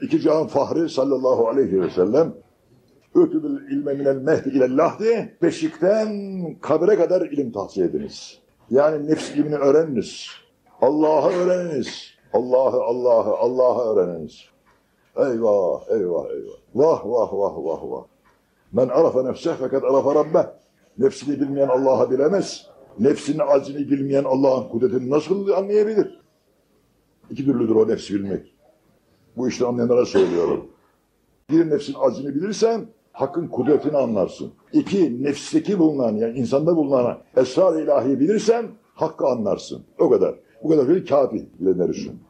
İki cihan fahri sallallahu aleyhi ve sellem Ötübül ilme minel mehdi ile lahdi beşikten kabre kadar ilim tahsil ediniz. Yani nefs ilmini öğreniniz. Allah'ı öğreniniz. Allah'ı, Allah'ı, Allah'ı öğreniniz. Eyvah, eyvah, eyvah. Vah, vah, vah, vah, vah. Men arafa nefseh fakat arafa rabbeh. Nefsini bilmeyen Allah'ı bilemez. Nefsinin aczini bilmeyen Allah'ın kudretini nasıl anlayabilir? İki türlüdür o nefsi bilmek. Bu işte anlayanlara söylüyorum. Bir nefsin aczini bilirsen hakkın kudretini anlarsın. İki, nefsteki bulunan yani insanda bulunan esrar ilahi bilirsen hakkı anlarsın. O kadar. Bu kadar bir kafi bilenler için.